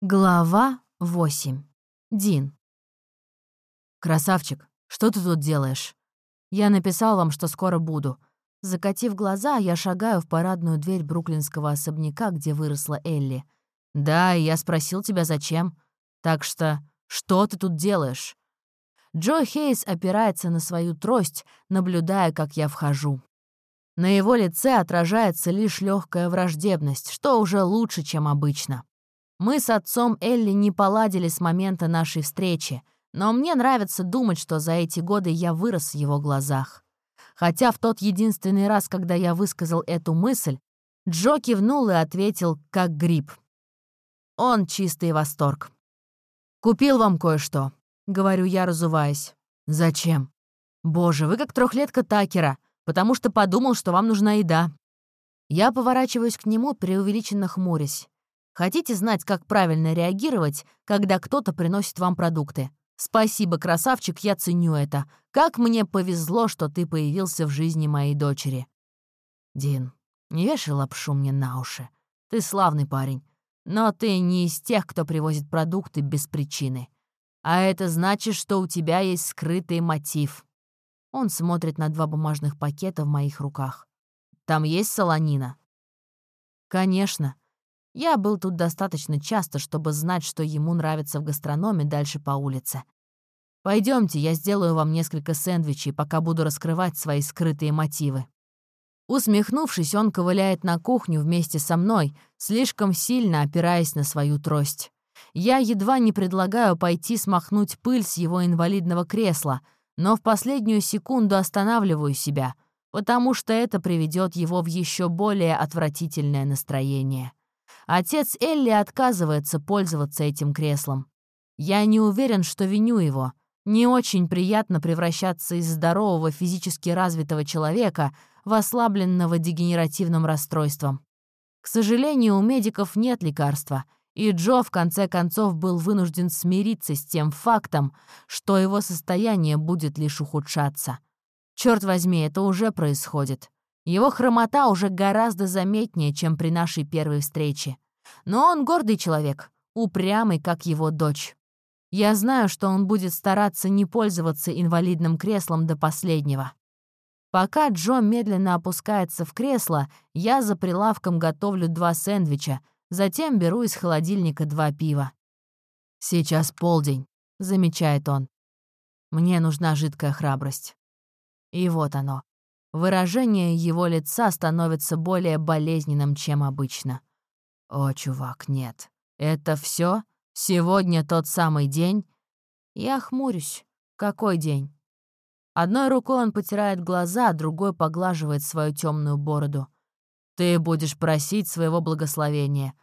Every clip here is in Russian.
Глава 8. Дин. «Красавчик, что ты тут делаешь? Я написал вам, что скоро буду». Закатив глаза, я шагаю в парадную дверь бруклинского особняка, где выросла Элли. «Да, и я спросил тебя, зачем. Так что, что ты тут делаешь?» Джо Хейс опирается на свою трость, наблюдая, как я вхожу. На его лице отражается лишь легкая враждебность, что уже лучше, чем обычно. Мы с отцом Элли не поладили с момента нашей встречи, но мне нравится думать, что за эти годы я вырос в его глазах. Хотя в тот единственный раз, когда я высказал эту мысль, Джо кивнул и ответил, как гриб. Он чистый восторг. «Купил вам кое-что», — говорю я, разуваясь. «Зачем?» «Боже, вы как трехлетка Такера, потому что подумал, что вам нужна еда». Я поворачиваюсь к нему, преувеличенно хмурясь. Хотите знать, как правильно реагировать, когда кто-то приносит вам продукты? Спасибо, красавчик, я ценю это. Как мне повезло, что ты появился в жизни моей дочери. Дин, не вешай лапшу мне на уши. Ты славный парень. Но ты не из тех, кто привозит продукты без причины. А это значит, что у тебя есть скрытый мотив. Он смотрит на два бумажных пакета в моих руках. Там есть солонина? Конечно. Я был тут достаточно часто, чтобы знать, что ему нравится в гастрономе дальше по улице. Пойдемте, я сделаю вам несколько сэндвичей, пока буду раскрывать свои скрытые мотивы». Усмехнувшись, он ковыляет на кухню вместе со мной, слишком сильно опираясь на свою трость. Я едва не предлагаю пойти смахнуть пыль с его инвалидного кресла, но в последнюю секунду останавливаю себя, потому что это приведет его в еще более отвратительное настроение. Отец Элли отказывается пользоваться этим креслом. Я не уверен, что виню его. Не очень приятно превращаться из здорового физически развитого человека в ослабленного дегенеративным расстройством. К сожалению, у медиков нет лекарства, и Джо в конце концов был вынужден смириться с тем фактом, что его состояние будет лишь ухудшаться. Черт возьми, это уже происходит. Его хромота уже гораздо заметнее, чем при нашей первой встрече. Но он гордый человек, упрямый, как его дочь. Я знаю, что он будет стараться не пользоваться инвалидным креслом до последнего. Пока Джо медленно опускается в кресло, я за прилавком готовлю два сэндвича, затем беру из холодильника два пива. «Сейчас полдень», — замечает он. «Мне нужна жидкая храбрость». И вот оно. Выражение его лица становится более болезненным, чем обычно. «О, чувак, нет. Это все? Сегодня тот самый день?» Я хмурюсь. «Какой день?» Одной рукой он потирает глаза, другой поглаживает свою темную бороду. «Ты будешь просить своего благословения.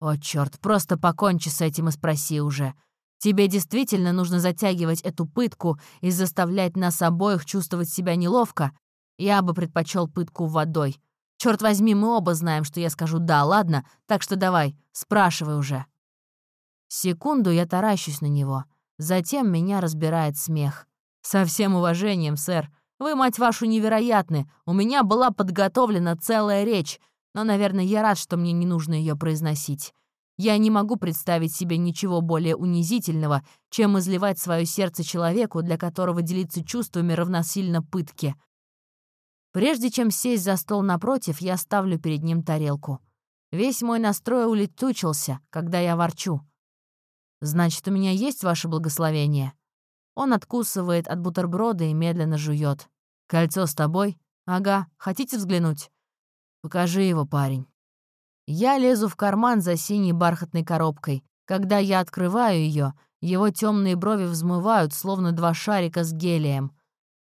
О, черт, просто покончи с этим и спроси уже. Тебе действительно нужно затягивать эту пытку и заставлять нас обоих чувствовать себя неловко, я бы предпочел пытку водой. Черт возьми, мы оба знаем, что я скажу «да», ладно? Так что давай, спрашивай уже. Секунду я таращусь на него. Затем меня разбирает смех. «Со всем уважением, сэр. Вы, мать вашу, невероятны. У меня была подготовлена целая речь, но, наверное, я рад, что мне не нужно ее произносить. Я не могу представить себе ничего более унизительного, чем изливать свое сердце человеку, для которого делиться чувствами равносильно пытке. Прежде чем сесть за стол напротив, я ставлю перед ним тарелку. Весь мой настрой улетучился, когда я ворчу. «Значит, у меня есть ваше благословение?» Он откусывает от бутерброда и медленно жует. «Кольцо с тобой? Ага. Хотите взглянуть?» «Покажи его, парень». Я лезу в карман за синей бархатной коробкой. Когда я открываю ее, его темные брови взмывают, словно два шарика с гелием.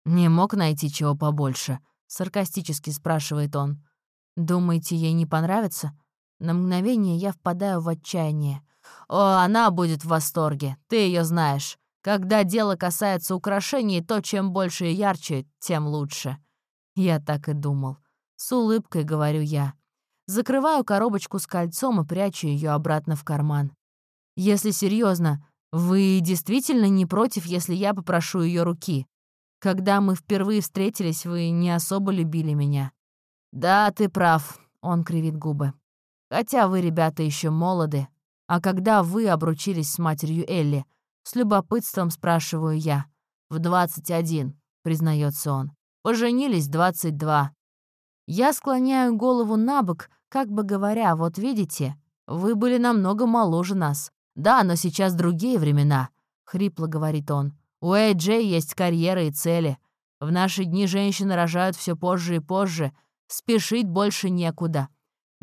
Не мог найти чего побольше. — саркастически спрашивает он. «Думаете, ей не понравится?» На мгновение я впадаю в отчаяние. «О, она будет в восторге, ты ее знаешь. Когда дело касается украшений, то чем больше и ярче, тем лучше». Я так и думал. С улыбкой говорю я. Закрываю коробочку с кольцом и прячу ее обратно в карман. Если серьезно, вы действительно не против, если я попрошу ее руки? Когда мы впервые встретились, вы не особо любили меня». «Да, ты прав», — он кривит губы. «Хотя вы, ребята, еще молоды. «А когда вы обручились с матерью Элли?» С любопытством спрашиваю я. «В 21», — признается он. «Поженились 22». Я склоняю голову на бок, как бы говоря, вот видите, вы были намного моложе нас. Да, но сейчас другие времена, — хрипло говорит он. У Эй-Джей есть карьера и цели. В наши дни женщины рожают все позже и позже. Спешить больше некуда.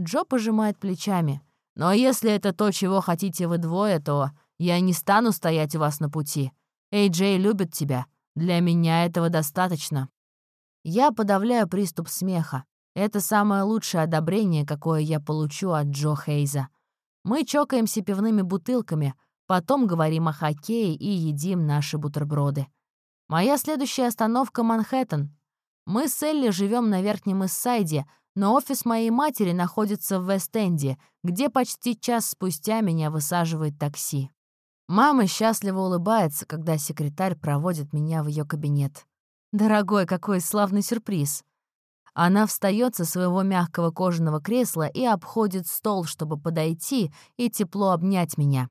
Джо пожимает плечами. Но если это то, чего хотите вы двое, то я не стану стоять у вас на пути. Эй-Джей любит тебя. Для меня этого достаточно. Я подавляю приступ смеха. Это самое лучшее одобрение, какое я получу от Джо Хейза. Мы чокаемся пивными бутылками, потом говорим о хоккее и едим наши бутерброды. Моя следующая остановка — Манхэттен. Мы с Элли живем на Верхнем Иссайде, но офис моей матери находится в Вест-Энде, где почти час спустя меня высаживает такси. Мама счастливо улыбается, когда секретарь проводит меня в ее кабинет. «Дорогой, какой славный сюрприз!» Она встает со своего мягкого кожаного кресла и обходит стол, чтобы подойти и тепло обнять меня.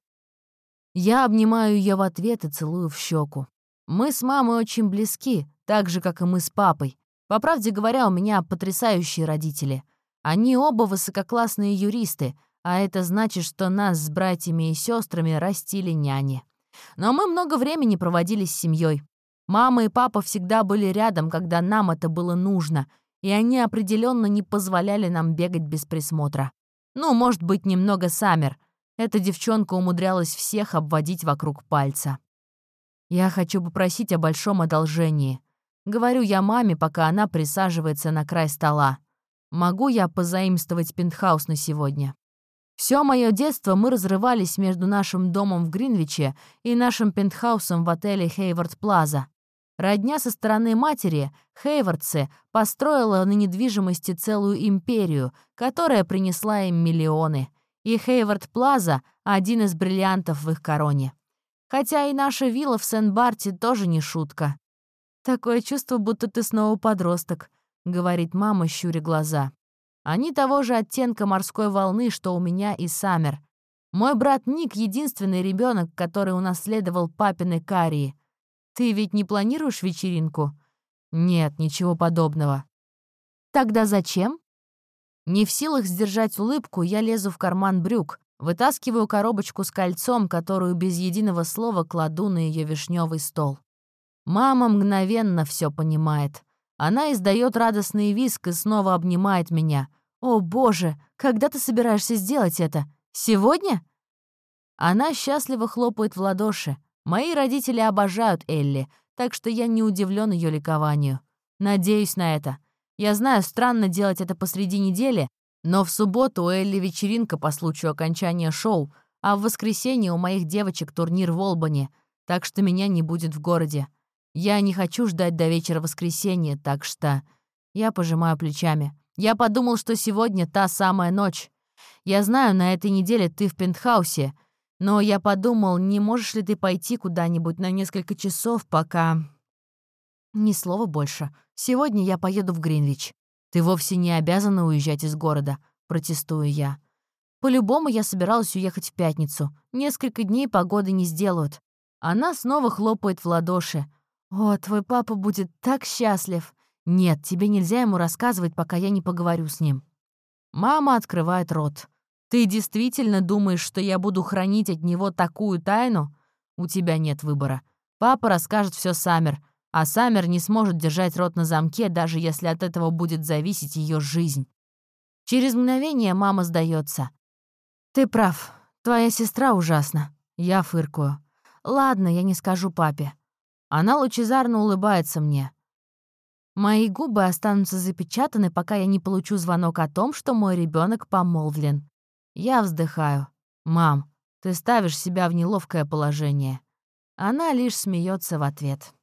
Я обнимаю ее в ответ и целую в щеку. Мы с мамой очень близки, так же, как и мы с папой. По правде говоря, у меня потрясающие родители. Они оба высококлассные юристы, а это значит, что нас с братьями и сестрами растили няни. Но мы много времени проводили с семьей. Мама и папа всегда были рядом, когда нам это было нужно — и они определенно не позволяли нам бегать без присмотра. Ну, может быть, немного Саммер. Эта девчонка умудрялась всех обводить вокруг пальца. «Я хочу попросить о большом одолжении», — говорю я маме, пока она присаживается на край стола. «Могу я позаимствовать пентхаус на сегодня?» Все мое детство мы разрывались между нашим домом в Гринвиче и нашим пентхаусом в отеле Хейвард Плаза. Родня со стороны матери, Хейвардсы, построила на недвижимости целую империю, которая принесла им миллионы. И Хейвард Плаза — один из бриллиантов в их короне. Хотя и наша вилла в Сен-Барте тоже не шутка. «Такое чувство, будто ты снова подросток», — говорит мама, щуря глаза. Они того же оттенка морской волны, что у меня и Саммер. Мой брат Ник — единственный ребенок, который унаследовал папины карии — ты ведь не планируешь вечеринку? Нет, ничего подобного. Тогда зачем? Не в силах сдержать улыбку, я лезу в карман брюк, вытаскиваю коробочку с кольцом, которую без единого слова кладу на ее вишневый стол. Мама мгновенно все понимает. Она издает радостный виск и снова обнимает меня. «О, боже, когда ты собираешься сделать это? Сегодня?» Она счастливо хлопает в ладоши. Мои родители обожают Элли, так что я не удивлен ее ликованию. Надеюсь на это. Я знаю, странно делать это посреди недели, но в субботу у Элли вечеринка по случаю окончания шоу, а в воскресенье у моих девочек турнир в Олбани, так что меня не будет в городе. Я не хочу ждать до вечера воскресенья, так что... Я пожимаю плечами. Я подумал, что сегодня та самая ночь. Я знаю, на этой неделе ты в пентхаусе, но я подумал, не можешь ли ты пойти куда-нибудь на несколько часов, пока... Ни слова больше. Сегодня я поеду в Гринвич. Ты вовсе не обязана уезжать из города, протестую я. По-любому я собиралась уехать в пятницу. Несколько дней погоды не сделают. Она снова хлопает в ладоши. «О, твой папа будет так счастлив!» «Нет, тебе нельзя ему рассказывать, пока я не поговорю с ним». Мама открывает рот. Ты действительно думаешь, что я буду хранить от него такую тайну? У тебя нет выбора. Папа расскажет все Саммер, а Саммер не сможет держать рот на замке, даже если от этого будет зависеть ее жизнь. Через мгновение мама сдается. «Ты прав. Твоя сестра ужасна». Я фыркую. «Ладно, я не скажу папе». Она лучезарно улыбается мне. Мои губы останутся запечатаны, пока я не получу звонок о том, что мой ребенок помолвлен. Я вздыхаю. «Мам, ты ставишь себя в неловкое положение». Она лишь смеется в ответ.